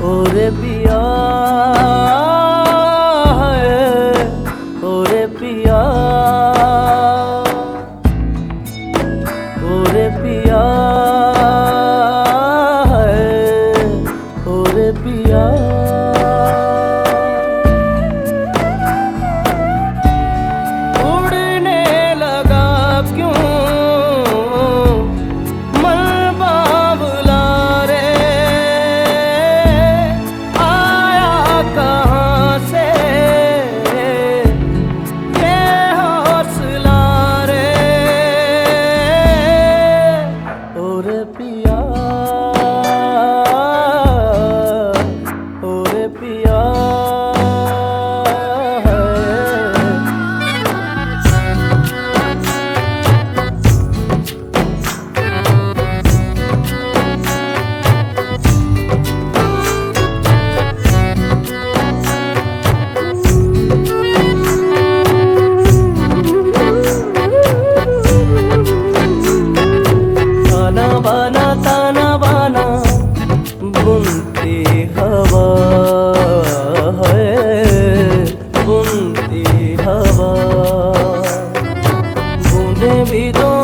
Oh, Rebiyah. বানা তানা বানা বুনতে হওয়া বুনতে হওয়া। বুনে বিদো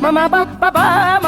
Mama, papa, mama.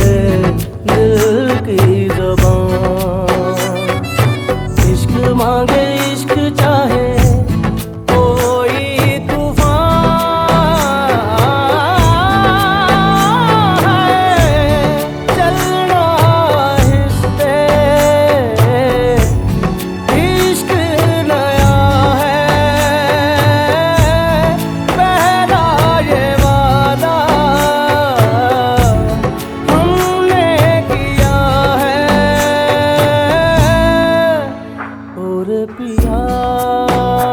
और पिया।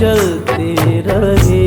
चलते रहे